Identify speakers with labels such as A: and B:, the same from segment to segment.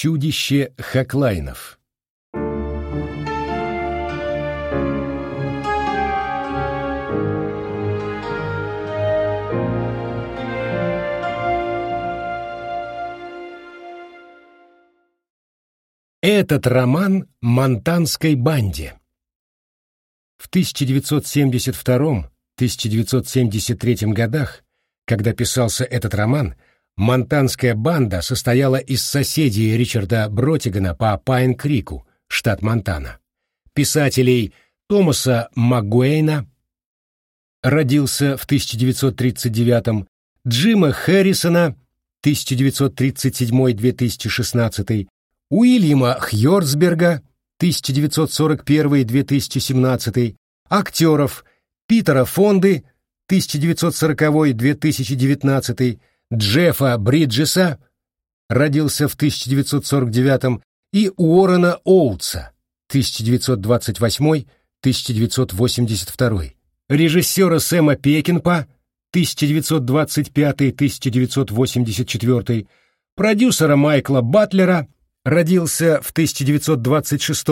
A: Чудище Хаклайнов Этот роман «Монтанской банде». В 1972-1973 годах, когда писался этот роман, Монтанская банда состояла из соседей Ричарда Бротигана по Пайн-Крику, штат Монтана, писателей Томаса Макгуэйна, родился в 1939 Джима Хэррисона, 1937-2016, Уильяма Хьорцберга, 1941-2017, актеров Питера Фонды, 1940-2019, Джеффа Бриджеса, родился в 1949 и Уоррена Оутса, 1928-1982, режиссера Сэма Пекинпа, 1925-1984, продюсера Майкла Батлера, родился в 1926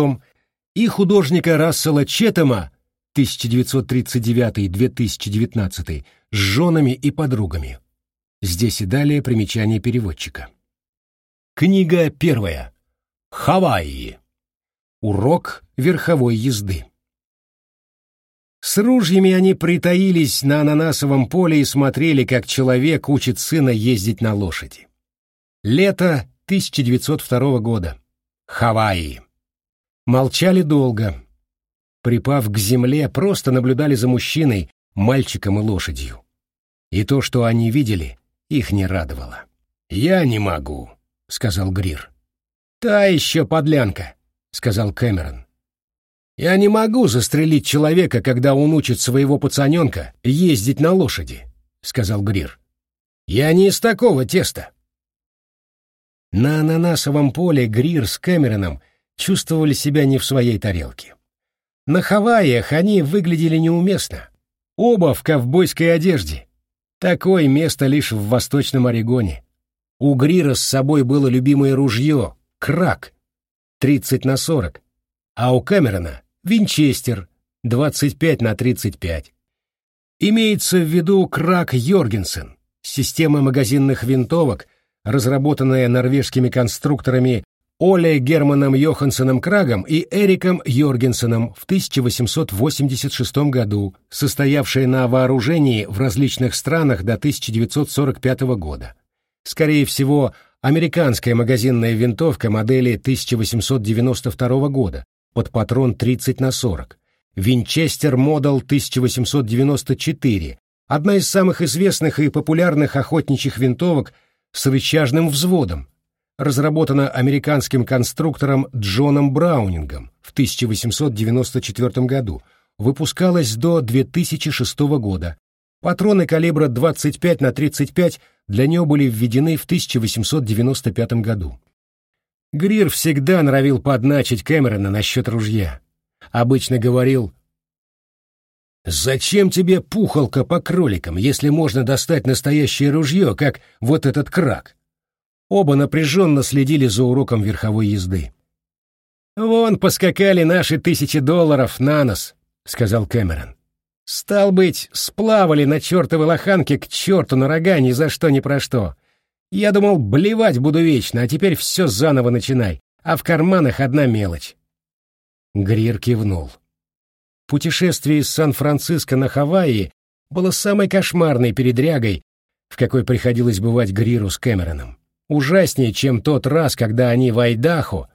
A: и художника Рассела Четема 1939-2019 с женами и подругами. Здесь и далее примечание переводчика. Книга первая. Хавайи. Урок верховой езды. С ружьями они притаились на ананасовом поле и смотрели, как человек учит сына ездить на лошади. Лето 1902 года. Хавайи. Молчали долго. Припав к земле, просто наблюдали за мужчиной, мальчиком и лошадью. И то, что они видели, их не радовало. «Я не могу», — сказал Грир. «Та еще подлянка», — сказал Кэмерон. «Я не могу застрелить человека, когда он учит своего пацаненка ездить на лошади», — сказал Грир. «Я не из такого теста». На ананасовом поле Грир с Кэмероном чувствовали себя не в своей тарелке. На Хавайях они выглядели неуместно. Оба в ковбойской одежде, Такое место лишь в Восточном Орегоне. У Грира с собой было любимое ружье — крак, 30 на 40, а у Кэмерона — винчестер, 25 на 35. Имеется в виду крак Йоргенсен, система магазинных винтовок, разработанная норвежскими конструкторами Оле Германом Йоханссоном Крагом и Эриком Йоргенсеном в 1886 году, состоявшая на вооружении в различных странах до 1945 года. Скорее всего, американская магазинная винтовка модели 1892 года под патрон 30 на 40, Винчестер Модел 1894, одна из самых известных и популярных охотничьих винтовок с рычажным взводом, разработана американским конструктором Джоном Браунингом в 1894 году, выпускалась до 2006 года. Патроны калибра 25 на 35 для нее были введены в 1895 году. Грир всегда норовил подначить Кэмерона насчет ружья. Обычно говорил «Зачем тебе пухалка по кроликам, если можно достать настоящее ружье, как вот этот крак?» Оба напряженно следили за уроком верховой езды. «Вон поскакали наши тысячи долларов на нос», — сказал Кэмерон. «Стал быть, сплавали на чертовой лоханке к черту на рога ни за что ни про что. Я думал, блевать буду вечно, а теперь все заново начинай, а в карманах одна мелочь». Грир кивнул. Путешествие из Сан-Франциско на Хавайи было самой кошмарной передрягой, в какой приходилось бывать Гриру с Кэмероном. Ужаснее, чем тот раз, когда они в Айдахо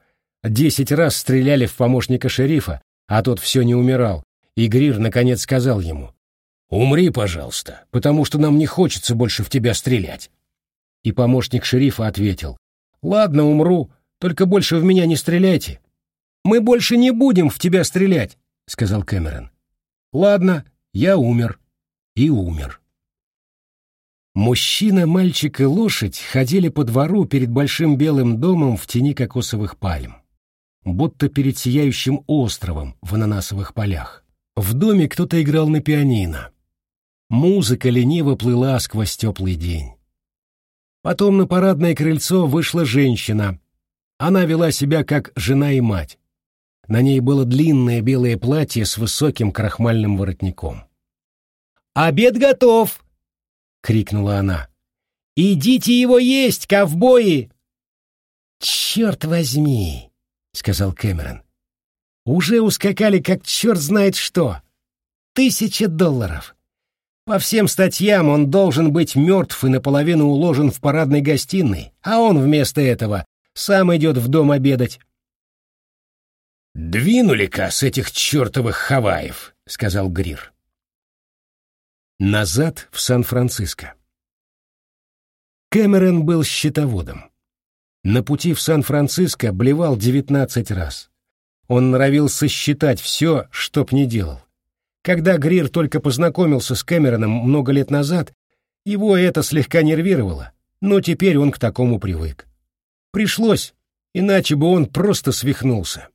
A: десять раз стреляли в помощника шерифа, а тот все не умирал, и Грир наконец сказал ему, «Умри, пожалуйста, потому что нам не хочется больше в тебя стрелять». И помощник шерифа ответил, «Ладно, умру, только больше в меня не стреляйте». «Мы больше не будем в тебя стрелять», — сказал Кэмерон. «Ладно, я умер». И умер. Мужчина, мальчик и лошадь ходили по двору перед большим белым домом в тени кокосовых пальм, будто перед сияющим островом в ананасовых полях. В доме кто-то играл на пианино. Музыка лениво плыла сквозь теплый день. Потом на парадное крыльцо вышла женщина. Она вела себя как жена и мать. На ней было длинное белое платье с высоким крахмальным воротником. «Обед готов!» — крикнула она. «Идите его есть, ковбои!» «Черт возьми!» — сказал Кэмерон. «Уже ускакали, как черт знает что. Тысяча долларов. По всем статьям он должен быть мертв и наполовину уложен в парадной гостиной, а он вместо этого сам идет в дом обедать. «Двинули-ка с этих чертовых Хаваев», — сказал Грир. Назад в Сан-Франциско. Кэмерон был счетоводом. На пути в Сан-Франциско блевал девятнадцать раз. Он норовил сосчитать все, чтоб не делал. Когда Грир только познакомился с Кэмероном много лет назад, его это слегка нервировало, но теперь он к такому привык. Пришлось, иначе бы он просто свихнулся.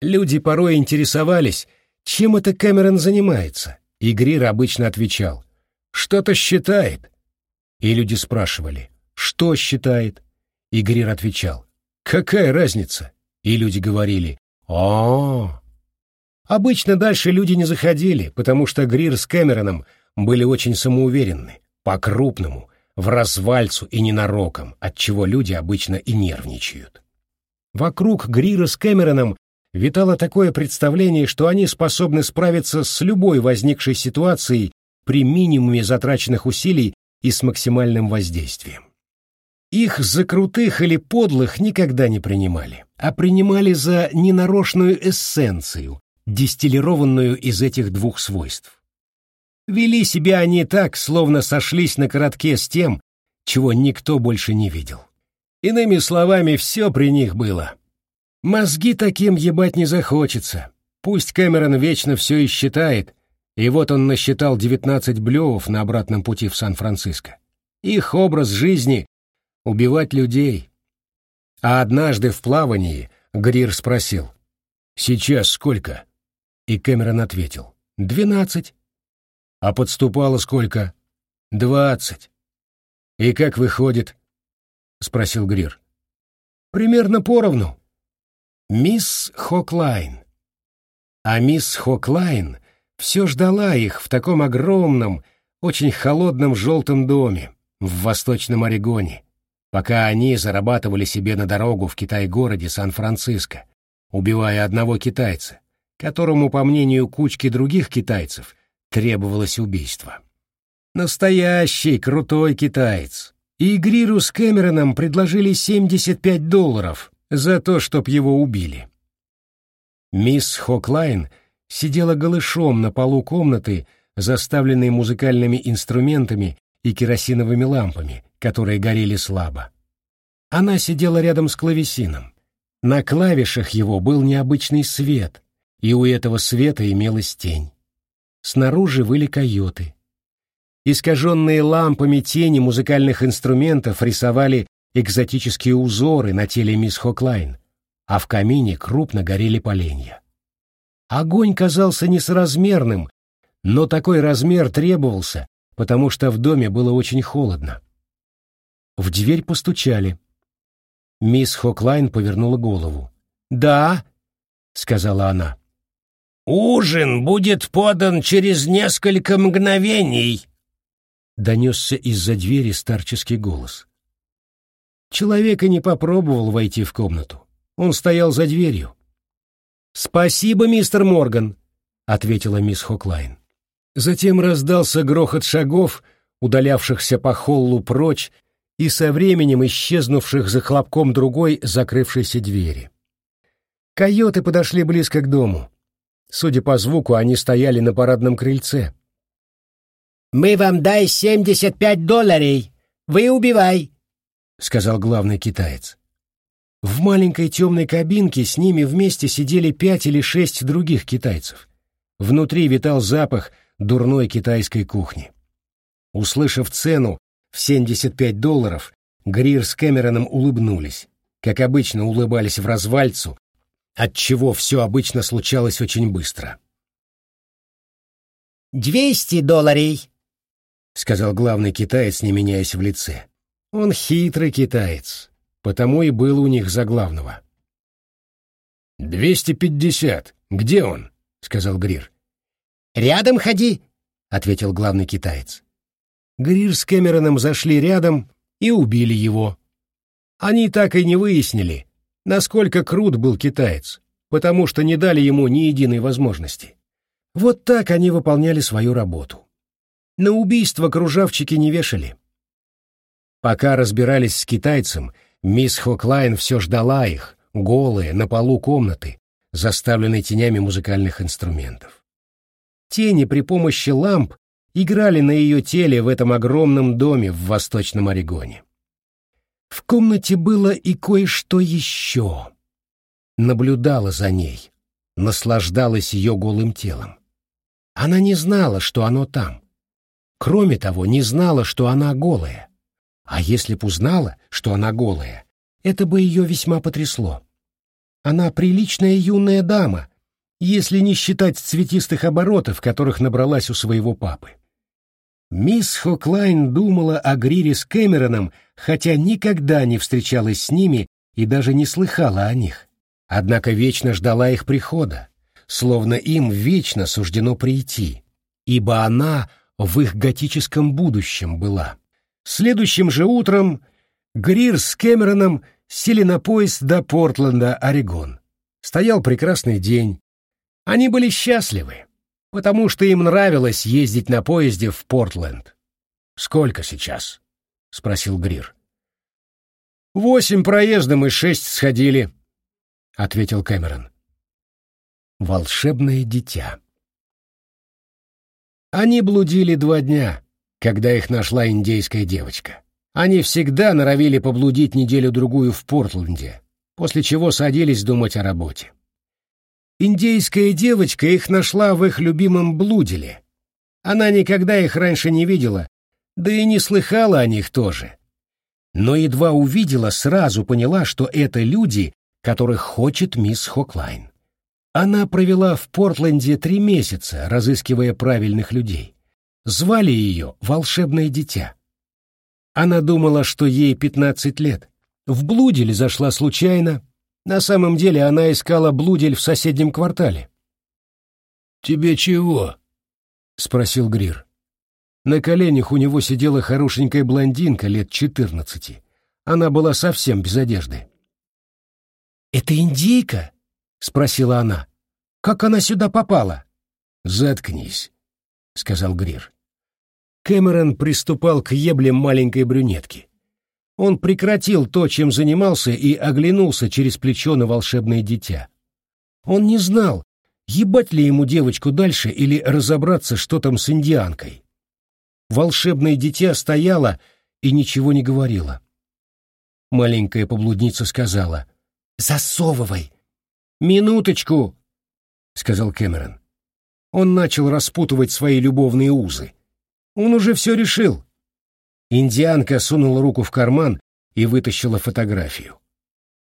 A: Люди порой интересовались, чем это Кэмерон занимается, и Грир обычно отвечал «Что-то считает». И люди спрашивали «Что считает?» И Грир отвечал «Какая разница?» И люди говорили «О, Обычно дальше люди не заходили, потому что Грир с Кэмероном были очень самоуверенны, по-крупному, в развальцу и ненароком, отчего люди обычно и нервничают. Вокруг Грира с Кэмероном витало такое представление, что они способны справиться с любой возникшей ситуацией при минимуме затраченных усилий и с максимальным воздействием. Их за крутых или подлых никогда не принимали, а принимали за ненарочную эссенцию, дистиллированную из этих двух свойств. Вели себя они так, словно сошлись на коротке с тем, чего никто больше не видел. Иными словами, все при них было. Мозги таким ебать не захочется. Пусть Кэмерон вечно все и считает, и вот он насчитал 19 блевов на обратном пути в Сан-Франциско. Их образ жизни — убивать людей. А однажды в плавании Грир спросил, «Сейчас сколько?» И Кэмерон ответил. «Двенадцать». «А подступало сколько?» «Двадцать». «И как выходит?» — спросил Грир. «Примерно поровну». «Мисс Хоклайн». А мисс Хоклайн все ждала их в таком огромном, очень холодном желтом доме в Восточном Орегоне, пока они зарабатывали себе на дорогу в Китай-городе Сан-Франциско, убивая одного китайца, которому, по мнению кучки других китайцев, требовалось убийство. Настоящий крутой китаец. И Гриру с Кэмероном предложили 75 долларов за то, чтоб его убили. Мисс Хоклайн сидела голышом на полу комнаты, заставленной музыкальными инструментами и керосиновыми лампами, которые горели слабо. Она сидела рядом с клавесином. На клавишах его был необычный свет, и у этого света имелась тень. Снаружи выли койоты. Искаженные лампами тени музыкальных инструментов рисовали экзотические узоры на теле мисс Хоклайн, а в камине крупно горели поленья. Огонь казался несоразмерным, но такой размер требовался, потому что в доме было очень холодно. В дверь постучали. Мисс Хоклайн повернула голову. «Да», — сказала она.
B: «Ужин будет подан через несколько мгновений», —
A: донесся из-за двери старческий голос. Человек и не попробовал войти в комнату. Он стоял за дверью. «Спасибо, мистер Морган», — ответила мисс Хоклайн. Затем раздался грохот шагов, удалявшихся по холлу прочь и со временем исчезнувших за хлопком другой закрывшейся двери. Койоты подошли близко к дому. Судя по звуку, они стояли на парадном крыльце.
B: «Мы вам дай семьдесят пять долларей! Вы убивай!» — сказал главный китаец.
A: В маленькой темной кабинке с ними вместе сидели пять или шесть других китайцев. Внутри витал запах дурной китайской кухни. Услышав цену в 75 долларов, Грир с Кэмероном улыбнулись, как обычно улыбались в развальцу, отчего все обычно случалось очень быстро.
B: «Двести долларей!»
A: — сказал главный китаец, не меняясь в лице. Он хитрый китаец. потому и был у них за главного. «Двести пятьдесят. Где он?» — сказал Грир.
B: «Рядом ходи», — ответил главный китаец.
A: Грир с Кэмероном зашли рядом и убили его. Они так и не выяснили, насколько крут был китаец, потому что не дали ему ни единой возможности. Вот так они выполняли свою работу. На убийство кружавчики не вешали. Пока разбирались с китайцем, мисс Хоклайн все ждала их, голые, на полу комнаты, заставленной тенями музыкальных инструментов. Тени при помощи ламп играли на ее теле в этом огромном доме в Восточном Орегоне. В комнате было и кое-что еще. Наблюдала за ней, наслаждалась ее голым телом. Она не знала, что оно там. Кроме того, не знала, что она голая. А если б узнала, что она голая, это бы ее весьма потрясло. Она приличная юная дама, если не считать цветистых оборотов, которых набралась у своего папы. Мисс Хоклайн думала о Грире с Кэмероном, хотя никогда не встречалась с ними и даже не слыхала о них. Однако вечно ждала их прихода, словно им вечно суждено прийти, ибо она в их готическом будущем была. Следующим же утром Грир с Кэмероном сели на поезд до Портленда, Орегон. Стоял прекрасный день. Они были счастливы, потому что им нравилось ездить на поезде в Портленд. «Сколько сейчас?» — спросил Грир. «Восемь проездом и шесть сходили», — ответил Кэмерон. «Волшебное дитя». Они блудили два дня, когда их нашла индейская девочка. Они всегда норовили поблудить неделю-другую в Портленде, после чего садились думать о работе. Индейская девочка их нашла в их любимом блуделе. Она никогда их раньше не видела, да и не слыхала о них тоже. Но едва увидела, сразу поняла, что это люди, которых хочет мисс Хоклайн. Она провела в Портленде три месяца, разыскивая правильных людей. Звали ее «Волшебное дитя». Она думала, что ей пятнадцать лет. В блуделе зашла случайно. На самом деле она искала блудель в соседнем квартале. «Тебе чего?» — спросил Грир. На коленях у него сидела хорошенькая блондинка лет четырнадцати. Она была совсем без одежды.
B: «Это индейка?» — спросила она. «Как она сюда попала?»
A: «Заткнись», — сказал Грир. Кэмерон приступал к ебле маленькой брюнетки. Он прекратил то, чем занимался, и оглянулся через плечо на волшебное дитя. Он не знал, ебать ли ему девочку дальше или разобраться, что там с индианкой. Волшебное дитя стояло и ничего не говорило. Маленькая поблудница сказала «Засовывай!» «Минуточку!» — сказал Кэмерон. Он начал распутывать свои любовные узы. Он уже все решил. Индианка сунула руку в карман и вытащила фотографию.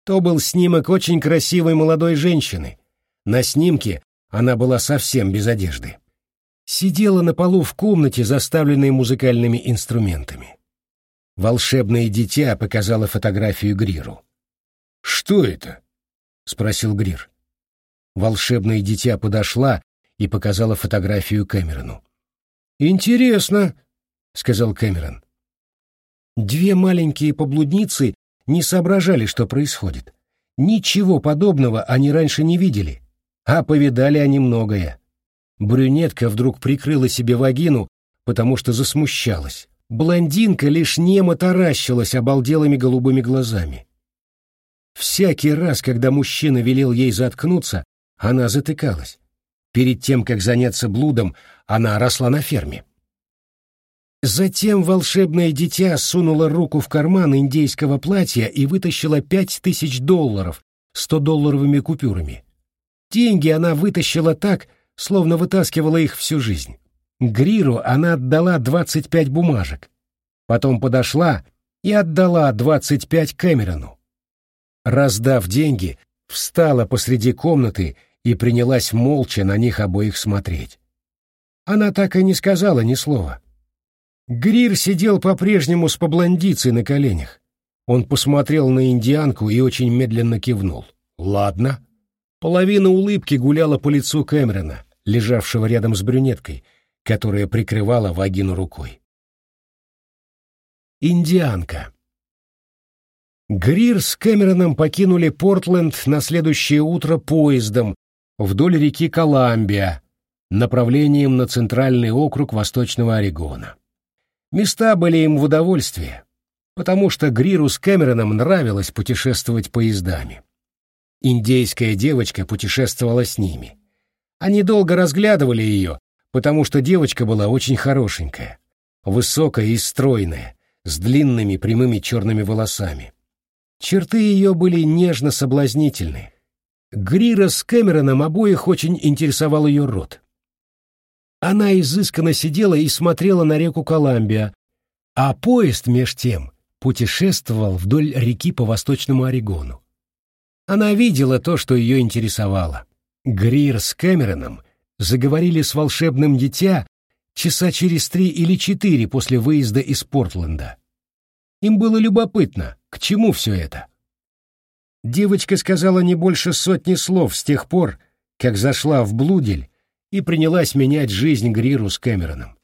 A: То был снимок очень красивой молодой женщины. На снимке она была совсем без одежды. Сидела на полу в комнате, заставленной музыкальными инструментами. Волшебное дитя показало фотографию Гриру. «Что это?» — спросил Грир. Волшебное дитя подошла и показала фотографию Кэмерону. «Интересно», — сказал Кэмерон. Две маленькие поблудницы не соображали, что происходит. Ничего подобного они раньше не видели, а повидали они многое. Брюнетка вдруг прикрыла себе вагину, потому что засмущалась. Блондинка лишь немо таращилась обалделыми голубыми глазами. Всякий раз, когда мужчина велел ей заткнуться, она затыкалась. Перед тем, как заняться блудом, она росла на ферме. Затем волшебное дитя сунуло руку в карман индейского платья и вытащила пять тысяч долларов сто-долларовыми купюрами. Деньги она вытащила так, словно вытаскивала их всю жизнь. Гриру она отдала двадцать пять бумажек. Потом подошла и отдала двадцать пять Кэмерону. Раздав деньги, встала посреди комнаты и принялась молча на них обоих смотреть. Она так и не сказала ни слова. Грир сидел по-прежнему с поблондицей на коленях. Он посмотрел на индианку и очень медленно кивнул. «Ладно». Половина улыбки гуляла по лицу Кэмерона, лежавшего рядом с брюнеткой, которая прикрывала вагину рукой. Индианка. Грир с Кэмероном покинули Портленд на следующее утро поездом вдоль реки Коламбия, направлением на центральный округ Восточного Орегона. Места были им в удовольствие, потому что Гриру с Кэмероном нравилось путешествовать поездами. Индейская девочка путешествовала с ними. Они долго разглядывали ее, потому что девочка была очень хорошенькая, высокая и стройная, с длинными прямыми черными волосами. Черты ее были нежно-соблазнительны. Грира с Кэмероном обоих очень интересовал ее рот. Она изысканно сидела и смотрела на реку Коламбия, а поезд, меж тем, путешествовал вдоль реки по Восточному Орегону. Она видела то, что ее интересовало. Грир с Кэмероном заговорили с волшебным дитя часа через три или четыре после выезда из Портленда. Им было любопытно, к чему все это. Девочка сказала не больше сотни слов с тех пор, как зашла в Блудель и принялась менять жизнь Гриру с Кэмероном.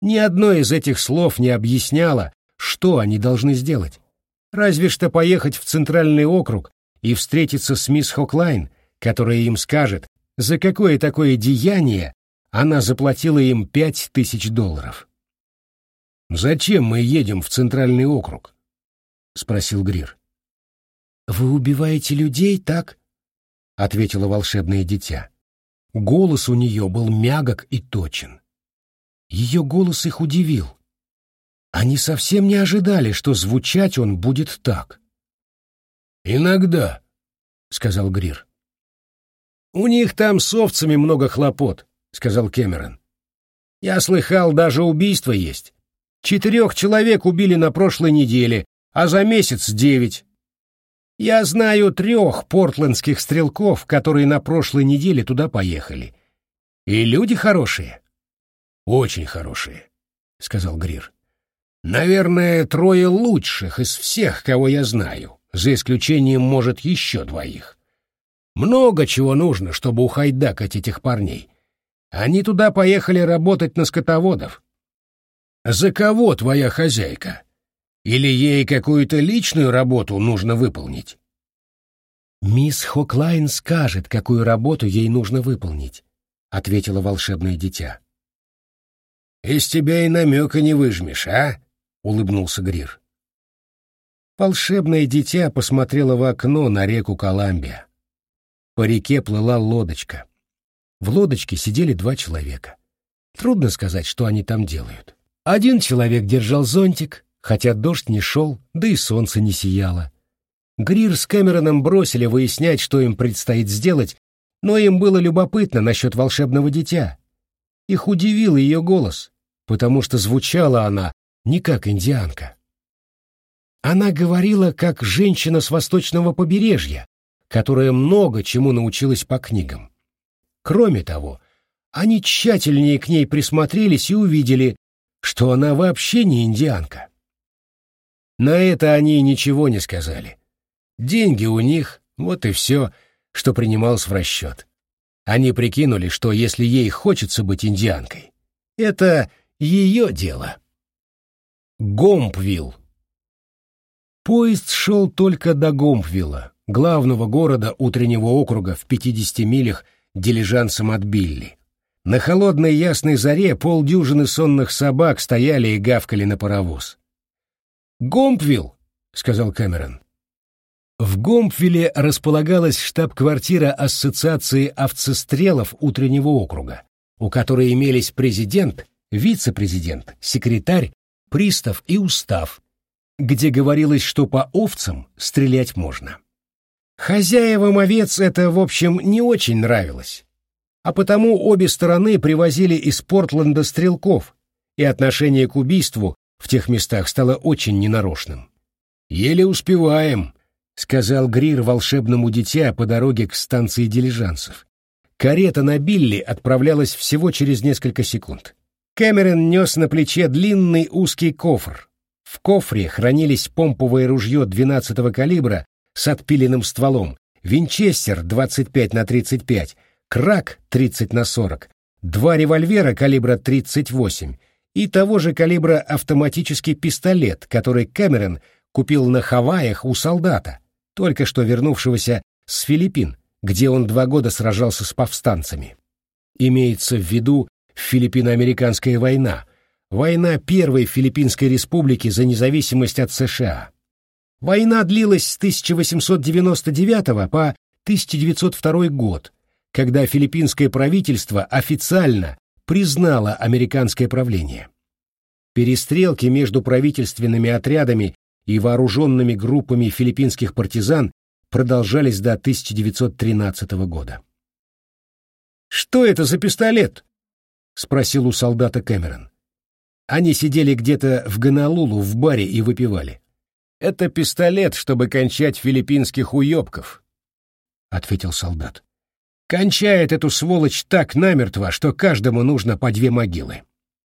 A: Ни одно из этих слов не объясняло, что они должны сделать. Разве что поехать в центральный округ и встретиться с мисс Хоклайн, которая им скажет, за какое такое деяние она заплатила им пять тысяч долларов. «Зачем мы едем в центральный округ?» — спросил Грир. «Вы убиваете людей, так?» — ответила волшебное дитя. Голос у нее был мягок и точен. Ее голос их удивил. Они совсем не ожидали, что звучать он будет так. «Иногда», — сказал Грир. «У них там с овцами много хлопот», — сказал Кэмерон. «Я слыхал, даже убийство есть. Четырех человек убили на прошлой неделе, а за месяц девять. Я знаю трех портлендских стрелков, которые на прошлой неделе туда поехали. И люди хорошие. Очень хорошие, сказал Грир. Наверное, трое лучших из всех, кого я знаю, за исключением, может, еще двоих. Много чего нужно, чтобы ухайдакать этих парней. Они туда поехали работать на скотоводов. За кого твоя хозяйка? Или ей какую-то личную работу нужно выполнить? Мисс Хоклайн скажет, какую работу ей нужно выполнить, ответила волшебное дитя. Из тебя и намека не выжмешь, а? улыбнулся Грир. Волшебное дитя посмотрело в окно на реку Коламбия. По реке плыла лодочка. В лодочке сидели два человека. Трудно сказать, что они там делают. Один человек держал зонтик, хотя дождь не шел, да и солнце не сияло. Грир с Кэмероном бросили выяснять, что им предстоит сделать, но им было любопытно насчет волшебного дитя. Их удивил ее голос, потому что звучала она не как индианка. Она говорила как женщина с восточного побережья, которая много чему научилась по книгам. Кроме того, они тщательнее к ней присмотрелись и увидели, что она вообще не индианка. На это они ничего не сказали. Деньги у них, вот и все, что принималось в расчет. Они прикинули, что если ей хочется быть индианкой, это ее дело. Гомпвилл. Поезд шел только до Гомпвилла, главного города утреннего округа в 50 милях дилижансом от Билли. На холодной ясной заре полдюжины сонных собак стояли и гавкали на паровоз. «Гомпвилл», — сказал Кэмерон. В Гомпвилле располагалась штаб-квартира Ассоциации овцестрелов утреннего округа, у которой имелись президент, вице-президент, секретарь, пристав и устав, где говорилось, что по овцам стрелять можно. Хозяевам овец это, в общем, не очень нравилось а потому обе стороны привозили из Портленда стрелков, и отношение к убийству в тех местах стало очень ненарочным. «Еле успеваем», — сказал Грир волшебному дитя по дороге к станции дилижансов. Карета на Билли отправлялась всего через несколько секунд. Кэмерон нес на плече длинный узкий кофр, В кофре хранились помповое ружье 12-го калибра с отпиленным стволом, винчестер 25 на 35, крак 30 на 40, два револьвера калибра 38 и того же калибра автоматический пистолет, который Кэмерон купил на Хавайях у солдата, только что вернувшегося с Филиппин, где он два года сражался с повстанцами. Имеется в виду Филиппино-американская война, война Первой Филиппинской республики за независимость от США. Война длилась с 1899 по 1902 год, когда филиппинское правительство официально признало американское правление. Перестрелки между правительственными отрядами и вооруженными группами филиппинских партизан продолжались до 1913 года. «Что это за пистолет?» — спросил у солдата Кэмерон. Они сидели где-то в Гонолулу в баре и выпивали. «Это пистолет, чтобы кончать филиппинских уебков», — ответил солдат. «Кончает эту сволочь так намертво, что каждому нужно по две могилы».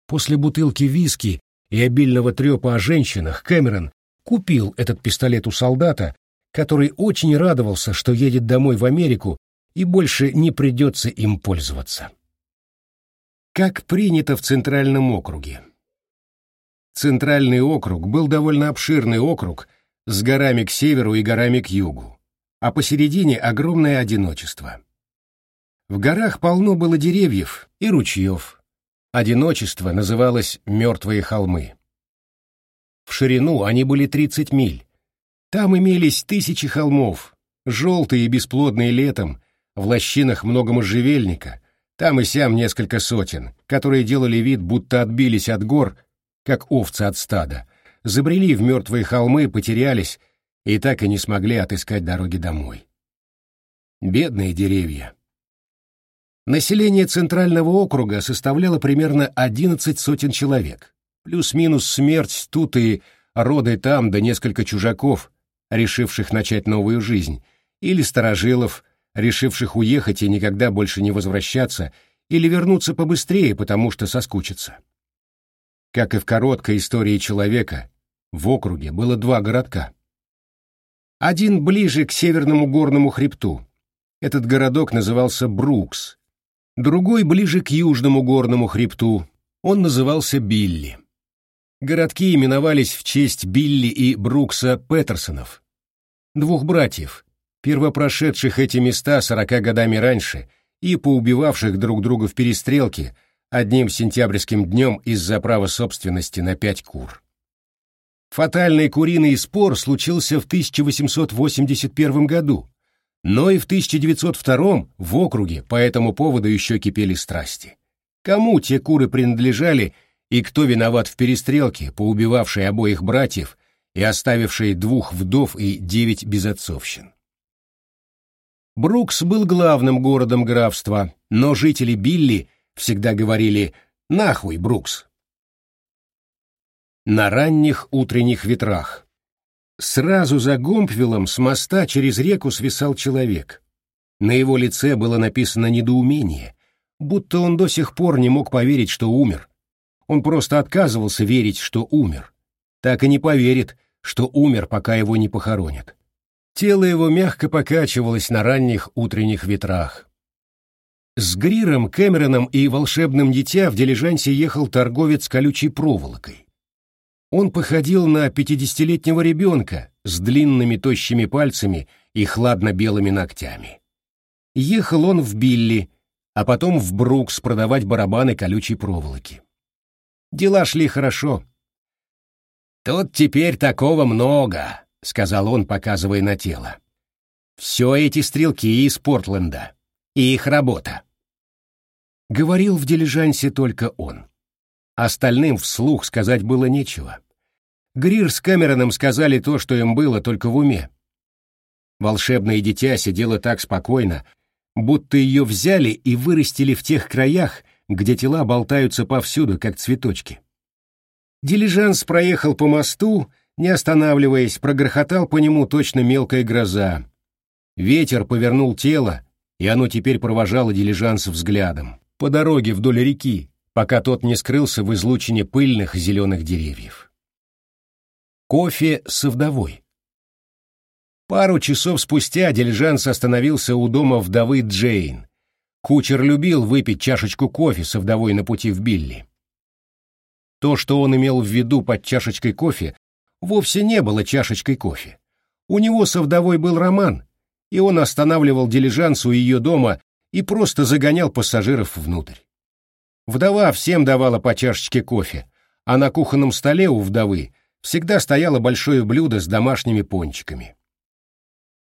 A: После бутылки виски и обильного трепа о женщинах Кэмерон купил этот пистолет у солдата, который очень радовался, что едет домой в Америку и больше не придется им пользоваться. Как принято в Центральном округе. Центральный округ был довольно обширный округ с горами к северу и горами к югу, а посередине огромное одиночество. В горах полно было деревьев и ручьев. Одиночество называлось «мертвые холмы». В ширину они были 30 миль. Там имелись тысячи холмов, желтые и бесплодные летом, в лощинах много можжевельника, там и сям несколько сотен, которые делали вид, будто отбились от гор как овцы от стада, забрели в мертвые холмы, потерялись и так и не смогли отыскать дороги домой. Бедные деревья. Население Центрального округа составляло примерно 11 сотен человек. Плюс-минус смерть тут и роды там, да несколько чужаков, решивших начать новую жизнь, или старожилов, решивших уехать и никогда больше не возвращаться, или вернуться побыстрее, потому что соскучатся. Как и в короткой истории человека, в округе было два городка. Один ближе к северному горному хребту. Этот городок назывался Брукс. Другой ближе к южному горному хребту. Он назывался Билли. Городки именовались в честь Билли и Брукса Петерсонов, двух братьев, первопрошедших эти места сорока годами раньше и поубивавших друг друга в перестрелке, одним сентябрьским днем из-за права собственности на пять кур. Фатальный куриный спор случился в 1881 году, но и в 1902 в округе по этому поводу еще кипели страсти. Кому те куры принадлежали и кто виноват в перестрелке, поубивавшей обоих братьев и оставившей двух вдов и девять безотцовщин? Брукс был главным городом графства, но жители Билли всегда говорили «Нахуй, Брукс!». На ранних утренних ветрах. Сразу за Гомпвиллом с моста через реку свисал человек. На его лице было написано недоумение, будто он до сих пор не мог поверить, что умер. Он просто отказывался верить, что умер. Так и не поверит, что умер, пока его не похоронят. Тело его мягко покачивалось на ранних утренних ветрах. С Гриром, Кэмероном и волшебным дитя в дилижансе ехал торговец колючей проволокой. Он походил на пятидесятилетнего ребенка с длинными тощими пальцами и хладно-белыми ногтями. Ехал он в Билли, а потом в Брукс продавать барабаны колючей проволоки. Дела шли хорошо. «Тут теперь такого много», — сказал он, показывая на тело. «Все эти стрелки из Портленда и их работа. Говорил в дилижансе только он. Остальным вслух сказать было нечего. Грир с Кэмероном сказали то, что им было только в уме. Волшебное дитя сидело так спокойно, будто ее взяли и вырастили в тех краях, где тела болтаются повсюду, как цветочки. Дилижанс проехал по мосту, не останавливаясь, прогрохотал по нему точно мелкая гроза. Ветер повернул тело, и оно теперь провожало дилижанс взглядом по дороге вдоль реки, пока тот не скрылся в излучине пыльных зеленых деревьев. Кофе со вдовой. Пару часов спустя дилижанс остановился у дома вдовы Джейн. Кучер любил выпить чашечку кофе со вдовой на пути в Билли. То, что он имел в виду под чашечкой кофе, вовсе не было чашечкой кофе. У него со вдовой был роман, и он останавливал дилижанс у ее дома и просто загонял пассажиров внутрь. Вдова всем давала по чашечке кофе, а на кухонном столе у вдовы всегда стояло большое блюдо с домашними пончиками.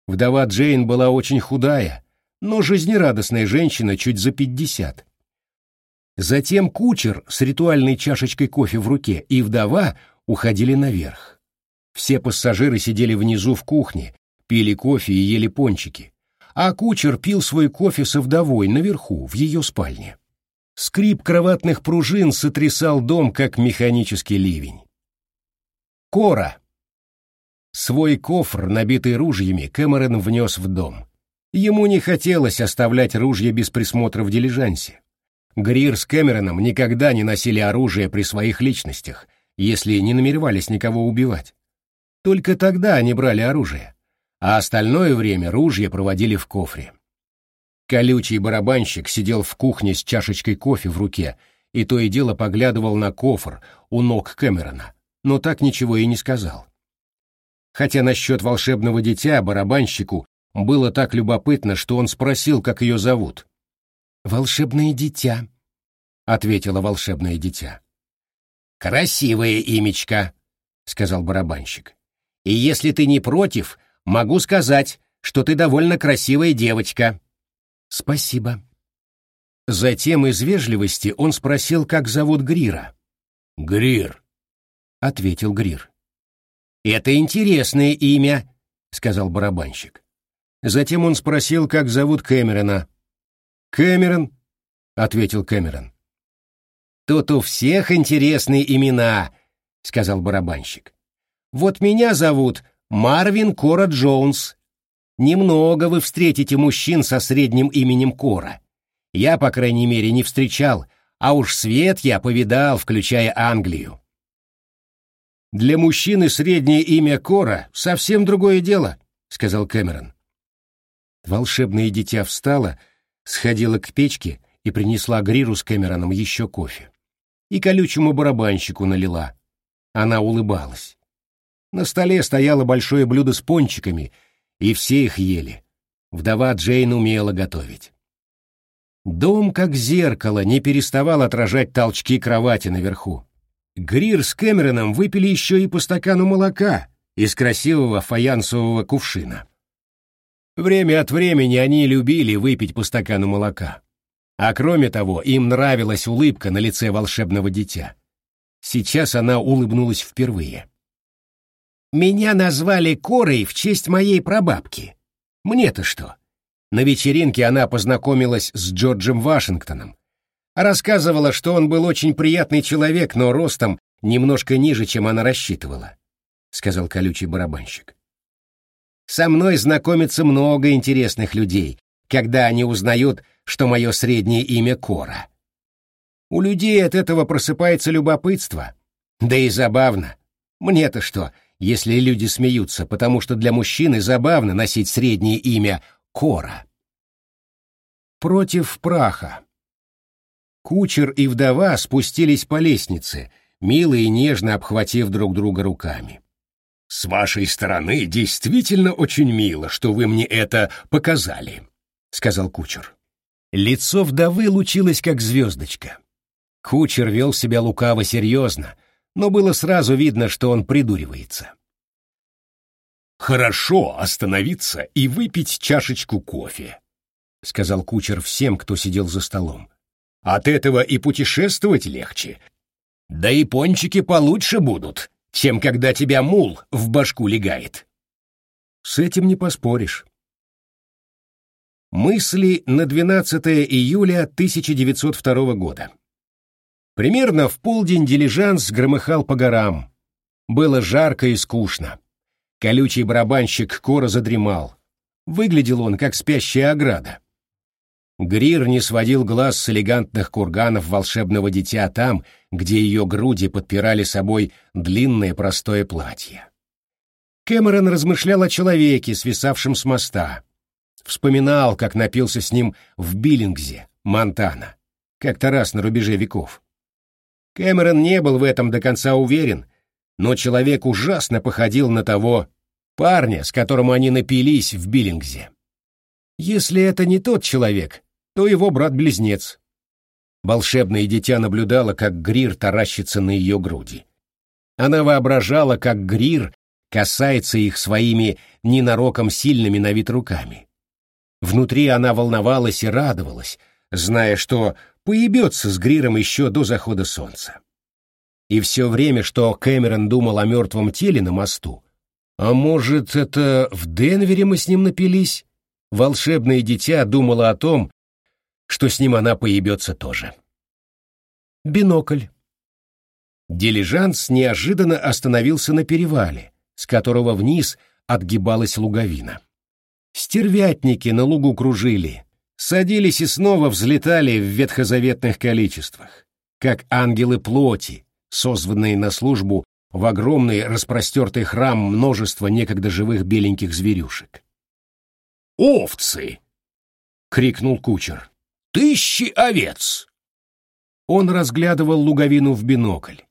A: Вдова Джейн была очень худая, но жизнерадостная женщина чуть за пятьдесят. Затем кучер с ритуальной чашечкой кофе в руке и вдова уходили наверх. Все пассажиры сидели внизу в кухне, пили кофе и ели пончики, а кучер пил свой кофе со вдовой наверху, в ее спальне. Скрип кроватных пружин сотрясал дом, как механический ливень. Кора. Свой кофр, набитый ружьями, Кэмерон внес в дом. Ему не хотелось оставлять ружья без присмотра в дилижансе. Грир с Кэмероном никогда не носили оружие при своих личностях, если не намеревались никого убивать. Только тогда они брали оружие, а остальное время ружья проводили в кофре. Колючий барабанщик сидел в кухне с чашечкой кофе в руке и то и дело поглядывал на кофр у ног Кэмерона, но так ничего и не сказал. Хотя насчет волшебного дитя барабанщику было так любопытно, что он спросил, как ее зовут. «Волшебное дитя», — ответила волшебное дитя. «Красивое имечко», — сказал барабанщик. «И если ты не против, могу сказать, что ты довольно красивая девочка». «Спасибо». Затем из вежливости он спросил, как зовут Грира.
C: «Грир», —
A: ответил Грир. «Это интересное имя», — сказал барабанщик. Затем он спросил, как зовут Кэмерона. «Кэмерон», — ответил Кэмерон. «Тут у всех интересные имена», — сказал барабанщик. «Вот меня зовут Марвин Кора Джонс, Немного вы встретите мужчин со средним именем Кора. Я, по крайней мере, не встречал, а уж свет я повидал, включая Англию. «Для мужчины среднее имя Кора — совсем другое дело», — сказал Кэмерон. Волшебное дитя встала, сходила к печке и принесла Гриру с Кэмероном еще кофе. И колючему барабанщику налила. Она улыбалась. На столе стояло большое блюдо с пончиками — и все их ели. Вдова Джейн умела готовить. Дом, как зеркало, не переставал отражать толчки кровати наверху. Грир с Кэмероном выпили еще и по стакану молока из красивого фаянсового кувшина. Время от времени они любили выпить по стакану молока. А кроме того, им нравилась улыбка на лице волшебного дитя. Сейчас она улыбнулась впервые. Меня назвали Корой в честь моей прабабки. Мне-то что? На вечеринке она познакомилась с Джорджем Вашингтоном. Рассказывала, что он был очень приятный человек, но ростом немножко ниже, чем она рассчитывала, — сказал колючий барабанщик. Со мной знакомится много интересных людей, когда они узнают, что мое среднее имя Кора. У людей от этого просыпается любопытство. Да и забавно. Мне-то что, — если люди смеются, потому что для мужчины забавно носить среднее имя Кора. Против праха. Кучер и вдова спустились по лестнице, мило и нежно обхватив друг друга руками.
C: «С вашей стороны действительно очень мило, что вы мне это показали», — сказал кучер.
A: Лицо вдовы лучилось, как звездочка. Кучер вел себя лукаво серьезно, но было сразу видно, что он придуривается.
C: «Хорошо остановиться и выпить чашечку кофе», — сказал кучер всем, кто сидел за столом. «От этого и путешествовать легче. Да и пончики получше будут, чем когда тебя мул в башку легает».
A: С этим не поспоришь. Мысли на 12 июля 1902 года. Примерно в полдень дилижанс громыхал по горам. Было жарко и скучно. Колючий барабанщик Кора задремал. Выглядел он, как спящая ограда. Грир не сводил глаз с элегантных курганов волшебного дитя там, где ее груди подпирали собой длинное простое платье. Кэмерон размышлял о человеке, свисавшем с моста. Вспоминал, как напился с ним в Биллингзе, Монтана, как-то раз на рубеже веков. Кэмерон не был в этом до конца уверен, но человек ужасно походил на того парня, с которым они напились в Биллингзе. Если это не тот человек, то его брат-близнец. Волшебное дитя наблюдало, как Грир таращится на ее груди. Она воображала, как Грир касается их своими ненароком сильными на вид руками. Внутри она волновалась и радовалась, зная, что поебется с Гриром еще до захода солнца. И все время, что Кэмерон думал о мертвом теле на мосту, а может, это в Денвере мы с ним напились? Волшебное дитя думало о том, что с ним она поебется тоже. Бинокль. Дилижанс неожиданно остановился на перевале, с которого вниз отгибалась луговина. Стервятники на лугу кружили, садились и снова взлетали в ветхозаветных количествах, как ангелы плоти, созванные на службу в огромный распростертый храм множества некогда живых беленьких зверюшек.
C: «Овцы!» — крикнул кучер. «Тысячи овец!»
A: Он разглядывал луговину в бинокль.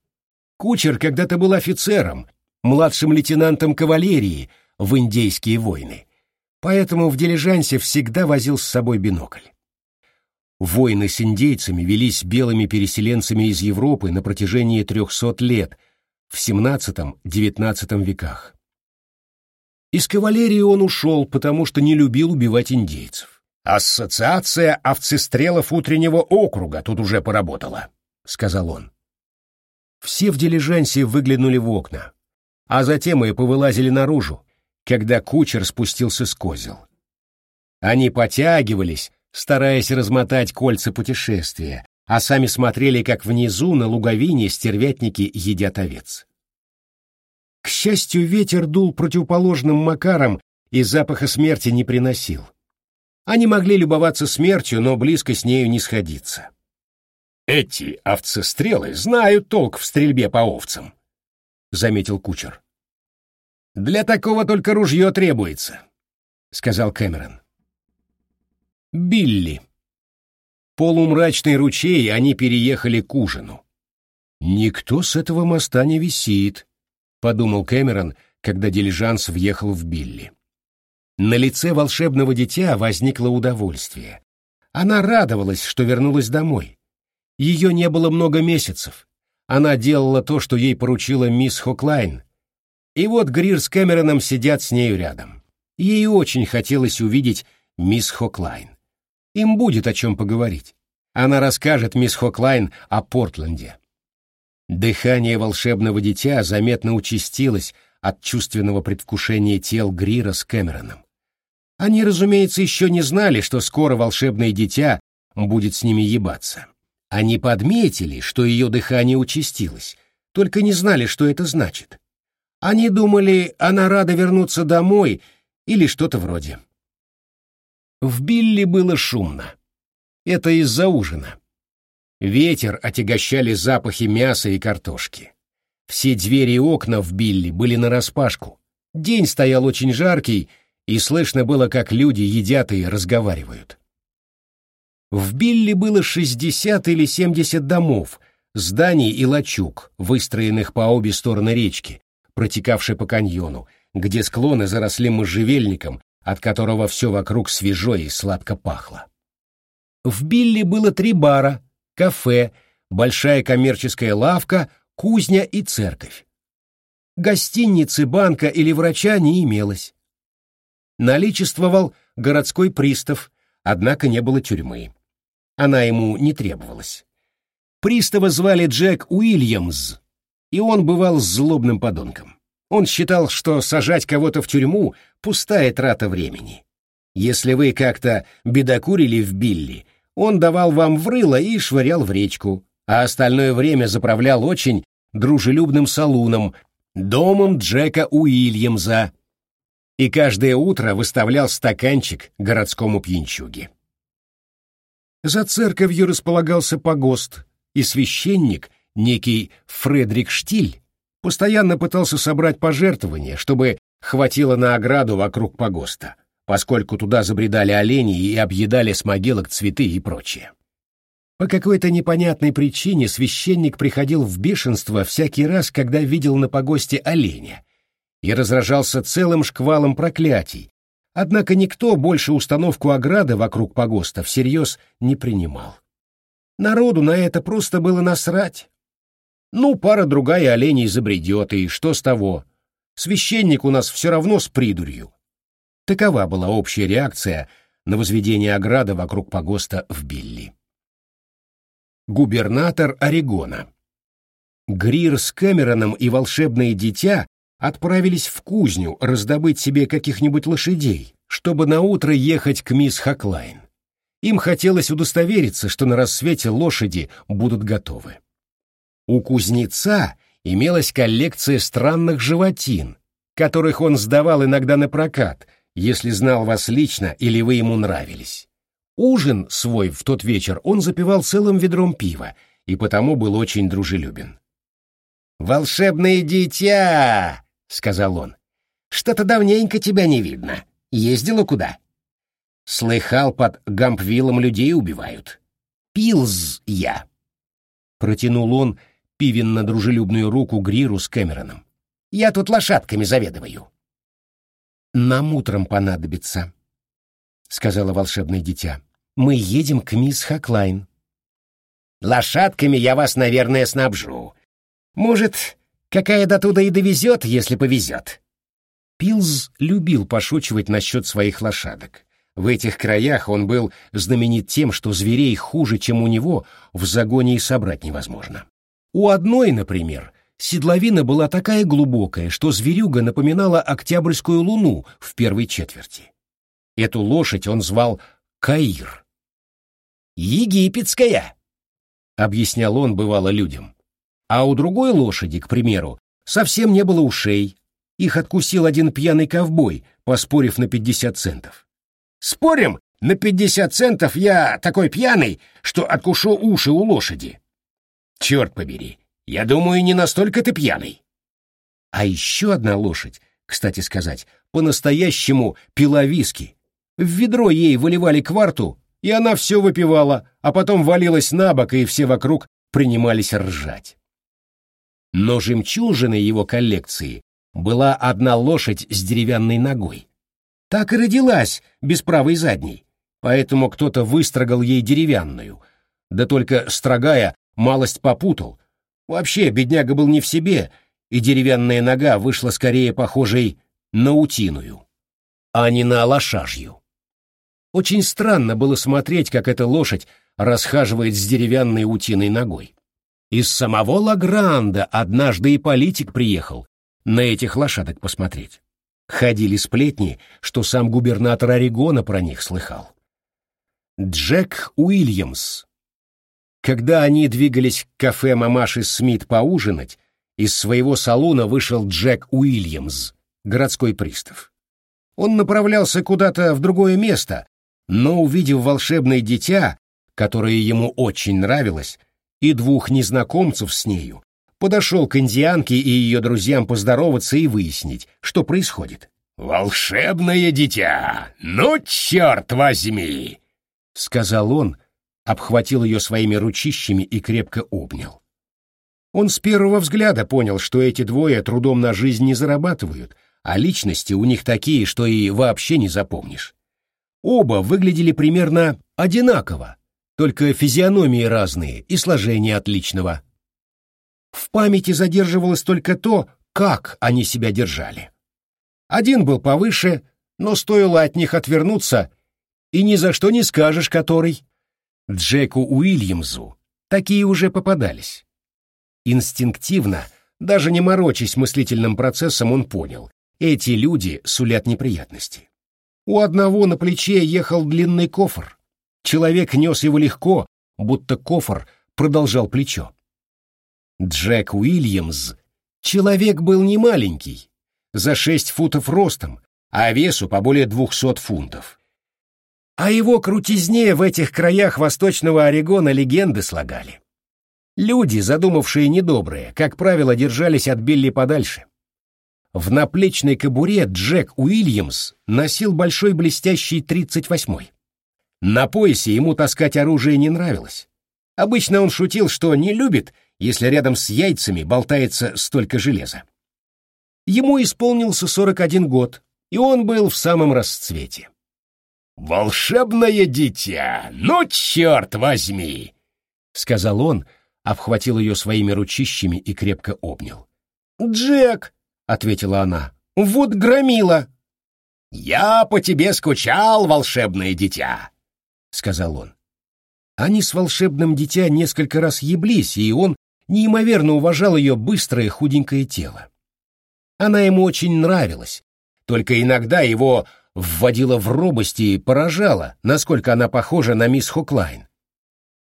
A: Кучер когда-то был офицером, младшим лейтенантом кавалерии в индейские войны, поэтому в дилижансе всегда возил с собой бинокль. Войны с индейцами велись белыми переселенцами из Европы на протяжении трехсот лет в XVII-XIX веках. Из кавалерии он ушел, потому что не любил убивать индейцев.
C: «Ассоциация овцестрелов утреннего округа тут уже поработала», — сказал он.
A: Все в дилижансе выглянули в окна, а затем и повылазили наружу, когда кучер спустился с козел. Они потягивались, стараясь размотать кольца путешествия, а сами смотрели, как внизу на луговине стервятники едят овец. К счастью, ветер дул противоположным макаром и запаха смерти не приносил. Они могли любоваться смертью, но близко с нею не сходиться.
C: «Эти овцестрелы знают толк в стрельбе по овцам», — заметил кучер.
A: «Для такого только ружье требуется», — сказал Кэмерон. Билли. Полумрачный ручей они переехали к ужину. «Никто с этого моста не висит», — подумал Кэмерон, когда дилижанс въехал в Билли. На лице волшебного дитя возникло удовольствие. Она радовалась, что вернулась домой. Ее не было много месяцев. Она делала то, что ей поручила мисс Хоклайн. И вот Грир с Кэмероном сидят с нею рядом. Ей очень хотелось увидеть мисс Хоклайн. Им будет о чем поговорить. Она расскажет мисс Хоклайн о Портленде. Дыхание волшебного дитя заметно участилось от чувственного предвкушения тел Грира с Кэмероном. Они, разумеется, еще не знали, что скоро волшебное дитя будет с ними ебаться. Они подметили, что ее дыхание участилось, только не знали, что это значит. Они думали, она рада вернуться домой или что-то вроде. В Билли было шумно. Это из-за ужина. Ветер отягощали запахи мяса и картошки. Все двери и окна в Билли были нараспашку. День стоял очень жаркий, и слышно было, как люди едят и разговаривают. В Билли было 60 или 70 домов, зданий и лачуг, выстроенных по обе стороны речки, протекавшей по каньону, где склоны заросли можжевельником, от которого все вокруг свежо и сладко пахло. В Билли было три бара, кафе, большая коммерческая лавка, кузня и церковь. Гостиницы, банка или врача не имелось. Наличествовал городской пристав, однако не было тюрьмы. Она ему не требовалась. Пристава звали Джек Уильямс, и он бывал злобным подонком. Он считал, что сажать кого-то в тюрьму — пустая трата времени. Если вы как-то бедокурили в Билли, он давал вам врыло и швырял в речку, а остальное время заправлял очень дружелюбным салуном, домом Джека Уильямза, и каждое утро выставлял стаканчик городскому пьянчуге. За церковью располагался погост, и священник, некий Фредерик Штиль, постоянно пытался собрать пожертвования, чтобы хватило на ограду вокруг погоста, поскольку туда забредали олени и объедали с могилок цветы и прочее. По какой-то непонятной причине священник приходил в бешенство всякий раз, когда видел на погосте оленя, и разражался целым шквалом проклятий, однако никто больше установку ограды вокруг погоста всерьез не принимал. Народу на это просто было насрать. Ну, пара-другая оленей забредет, и что с того? Священник у нас все равно с придурью. Такова была общая реакция на возведение ограды вокруг погоста в Билли. Губернатор Орегона Грир с Кэмероном и волшебное дитя отправились в кузню раздобыть себе каких-нибудь лошадей, чтобы наутро ехать к мисс Хаклайн. Им хотелось удостовериться, что на рассвете лошади будут готовы. У кузнеца имелась коллекция странных животин, которых он сдавал иногда на прокат, если знал вас лично или вы ему нравились. Ужин свой в тот вечер он запивал целым ведром пива и потому был очень дружелюбен. «Волшебное дитя!» — сказал он. «Что-то давненько тебя не видно. Ездила куда?» Слыхал, под Гампвиллом людей убивают. Пилз я. Протянул он пивенно-дружелюбную руку Гриру с Кэмероном. Я тут лошадками заведываю. Нам утром понадобится, сказала волшебное дитя. Мы едем к мисс Хаклайн. Лошадками я вас, наверное, снабжу. Может, какая до туда и довезет, если повезет. Пилз любил пошучивать насчет своих лошадок. В этих краях он был знаменит тем, что зверей хуже, чем у него, в загоне и собрать невозможно. У одной, например, седловина была такая глубокая, что зверюга напоминала октябрьскую луну в первой четверти. Эту лошадь он звал Каир. «Египетская», — объяснял он бывало людям. А у другой лошади, к примеру, совсем не было ушей. Их откусил один пьяный ковбой, поспорив на пятьдесят центов. Спорим, на пятьдесят центов я такой пьяный, что откушу уши у лошади. Черт побери, я думаю, не настолько ты пьяный. А еще одна лошадь, кстати сказать, по-настоящему пила виски. В ведро ей выливали кварту, и она все выпивала, а потом валилась на бок, и все вокруг принимались ржать. Но жемчужиной его коллекции была одна лошадь с деревянной ногой. Так и родилась без правой задней, поэтому кто-то выстрогал ей деревянную, да только строгая малость попутал. Вообще, бедняга был не в себе, и деревянная нога вышла скорее похожей на утиную, а не на лошажью. Очень странно было смотреть, как эта лошадь расхаживает с деревянной утиной ногой. Из самого Лагранда однажды и политик приехал на этих лошадок посмотреть. Ходили сплетни, что сам губернатор Орегона про них слыхал. Джек Уильямс. Когда они двигались к кафе мамаши Смит поужинать, из своего салона вышел Джек Уильямс, городской пристав. Он направлялся куда-то в другое место, но, увидев волшебное дитя, которое ему очень нравилось, и двух незнакомцев с нею, подошел к индианке и ее друзьям поздороваться и выяснить, что происходит. «Волшебное дитя! Ну, черт возьми!» — сказал он, обхватил ее своими ручищами и крепко обнял. Он с первого взгляда понял, что эти двое трудом на жизнь не зарабатывают, а личности у них такие, что и вообще не запомнишь. Оба выглядели примерно одинаково, только физиономии разные и сложение отличного. В памяти задерживалось только то, как они себя держали. Один был повыше, но стоило от них отвернуться, и ни за что не скажешь, который. Джеку Уильямсу такие уже попадались. Инстинктивно, даже не морочась мыслительным процессом, он понял, эти люди сулят неприятности. У одного на плече ехал длинный кофр. Человек нес его легко, будто кофр продолжал плечо. Джек Уильямс, человек был не маленький, за шесть футов ростом, а весу по более двухсот фунтов. О его крутизне в этих краях восточного Орегона легенды слагали. Люди, задумавшие недобрые, как правило, держались от Билли подальше. В наплечной кобуре Джек Уильямс носил большой блестящий 38-й. На поясе ему таскать оружие не нравилось. Обычно он шутил, что не любит, если рядом с яйцами болтается столько железа. Ему исполнился 41 год, и он был в самом расцвете.
C: «Волшебное дитя! Ну, черт возьми!»
A: — сказал он, обхватил ее своими ручищами и крепко обнял.
B: «Джек!» — ответила она. «Вот громила!»
C: «Я по тебе скучал, волшебное дитя!» — сказал он.
A: Они с волшебным дитя несколько раз еблись, и он неимоверно уважал ее быстрое худенькое тело. Она ему очень нравилась, только иногда его вводила в робость и поражала, насколько она похожа на мисс Хоклайн.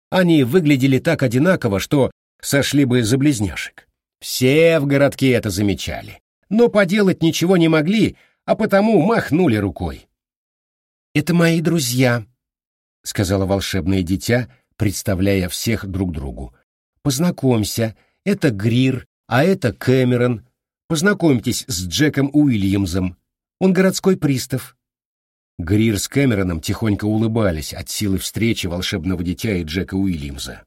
A: Они выглядели так одинаково, что сошли бы за близняшек. Все в городке это замечали, но поделать ничего не могли, а потому махнули рукой. «Это мои друзья», — сказала волшебное дитя, представляя всех друг другу. «Познакомься, это Грир, а это Кэмерон. Познакомьтесь с Джеком Уильямсом. Он городской пристав. Грир с Кэмероном тихонько улыбались от силы встречи волшебного дитя и Джека Уильямса.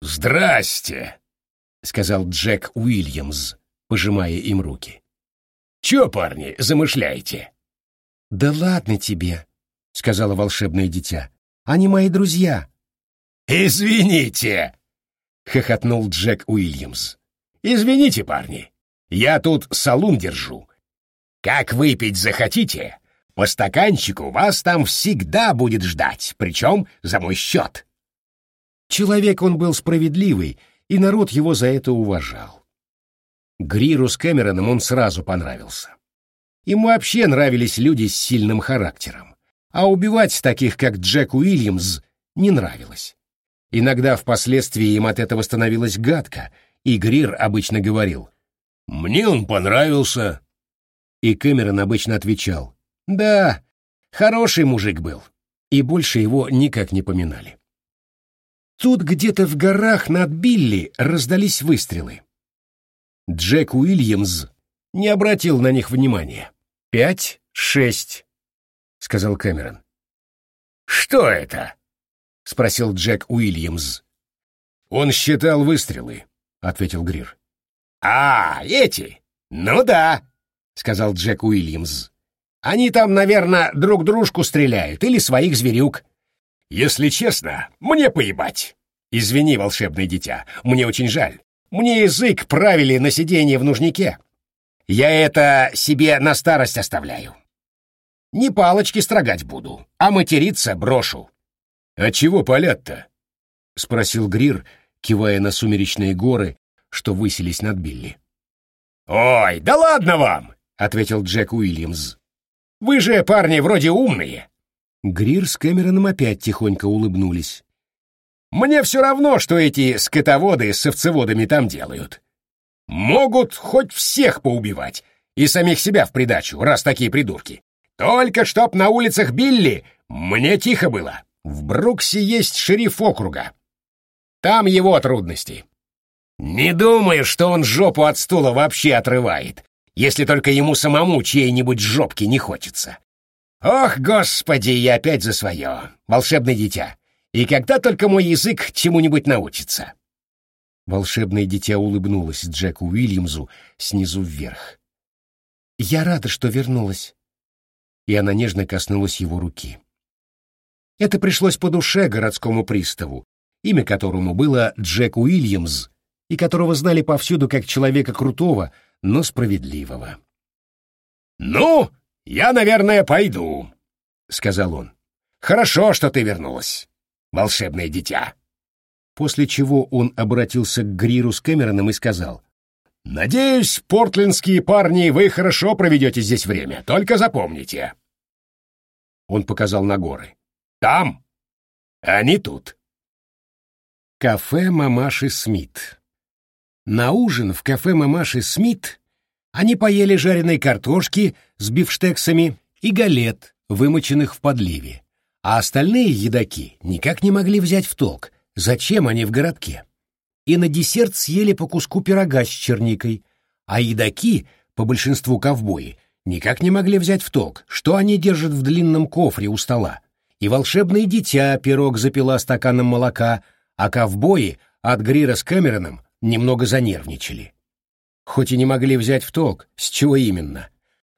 C: «Здрасте!» — сказал Джек Уильямс, пожимая им руки. «Чё, парни, замышляете?»
A: «Да ладно тебе», — сказала волшебное дитя. «Они мои друзья».
C: «Извините!» — хохотнул Джек Уильямс. «Извините, парни, я тут салун держу. Как выпить захотите, по стаканчику вас там всегда будет ждать, причем за мой счет.
A: Человек он был справедливый, и народ его за это уважал. Гриру с Кэмероном он сразу понравился. Им вообще нравились люди с сильным характером, а убивать таких, как Джек Уильямс, не нравилось. Иногда впоследствии им от этого становилось гадко, и Грир обычно говорил
C: «Мне он понравился».
A: И Кэмерон обычно отвечал да, хороший мужик был, и больше его никак не поминали. Тут где-то в горах над Билли раздались выстрелы. Джек Уильямс не обратил на них внимания. «Пять, шесть», — сказал Кэмерон.
C: «Что это?»
A: — спросил Джек Уильямс.
C: «Он считал выстрелы», — ответил Грир. «А, эти? Ну да», — сказал Джек Уильямс. Они там, наверное, друг дружку стреляют или своих зверюк. Если честно, мне поебать. Извини, волшебное дитя, мне очень жаль. Мне язык правили на сиденье в нужнике. Я это себе на старость оставляю. Не палочки строгать буду, а материться брошу. — А чего палят-то? — спросил Грир, кивая на сумеречные горы, что высились над Билли. — Ой, да ладно вам! — ответил Джек Уильямс. Вы же, парни, вроде умные.
A: Грир с Кэмероном опять тихонько улыбнулись.
C: Мне все равно, что эти скотоводы с овцеводами там делают. Могут хоть всех поубивать, и самих себя в придачу, раз такие придурки. Только чтоб на улицах Билли мне тихо было. В Бруксе есть шериф округа. Там его трудности. Не думаю, что он жопу от стула вообще отрывает, если только ему самому чьей-нибудь жопки не хочется. Ох, господи, я опять за свое, волшебное дитя. И когда только мой язык чему-нибудь научится.
A: Волшебное дитя улыбнулось Джеку Уильямсу снизу вверх. «Я рада, что вернулась». И она нежно коснулась его руки. Это пришлось по душе городскому приставу, имя которому было Джек Уильямс, и которого знали повсюду как человека крутого, но справедливого.
C: «Ну, я, наверное, пойду», — сказал он. «Хорошо, что ты вернулась, волшебное дитя».
A: После чего он обратился к Гриру с Кэмероном и сказал,
C: «Надеюсь, портлендские парни, вы хорошо проведете здесь время, только запомните». Он показал на горы. «Там, они тут».
A: Кафе мамаши Смит на ужин в кафе мамаши Смит они поели жареной картошки с бифштексами и галет, вымоченных в подливе, а остальные едоки никак не могли взять в толк, зачем они в городке. И на десерт съели по куску пирога с черникой, а едоки по большинству ковбои, никак не могли взять в толк, что они держат в длинном кофре у стола. И волшебное дитя пирог запила стаканом молока, а ковбои от Грира с Кэмероном немного занервничали. Хоть и не могли взять в толк, с чего именно.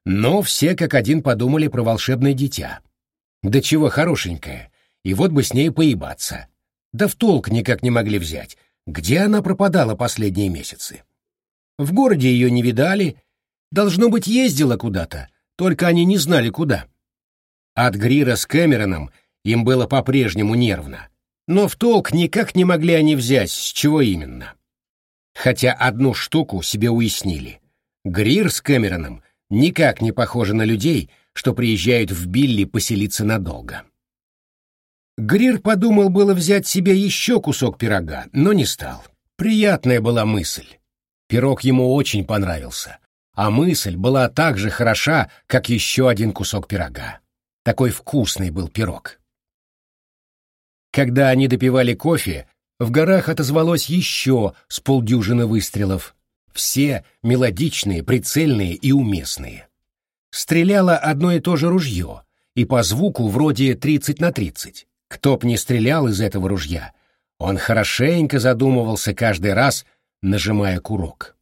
A: Но все как один подумали про волшебное дитя. Да чего хорошенькое, и вот бы с ней поебаться. Да в толк никак не могли взять, где она пропадала последние месяцы. В городе ее не видали, должно быть, ездила куда-то, только они не знали куда. От Грира с Кэмероном им было по-прежнему нервно, но в толк никак не могли они взять, с чего именно. Хотя одну штуку себе уяснили. Грир с Кэмероном никак не похожи на людей, что приезжают в Билли поселиться надолго. Грир подумал было взять себе еще кусок пирога, но не стал. Приятная была мысль. Пирог ему очень понравился, а мысль была так же хороша, как еще один кусок пирога. Такой вкусный был пирог. Когда они допивали кофе, в горах отозвалось еще с полдюжины выстрелов. Все мелодичные, прицельные и уместные. Стреляло одно и то же ружье, и по звуку вроде 30 на 30. Кто б не стрелял из этого ружья, он хорошенько задумывался каждый раз, нажимая курок.